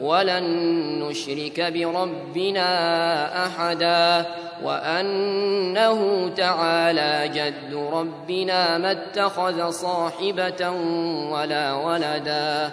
ولن نشرك بربنا أحدا وأنه تعالى جد ربنا ما اتخذ صاحبة ولا ولدا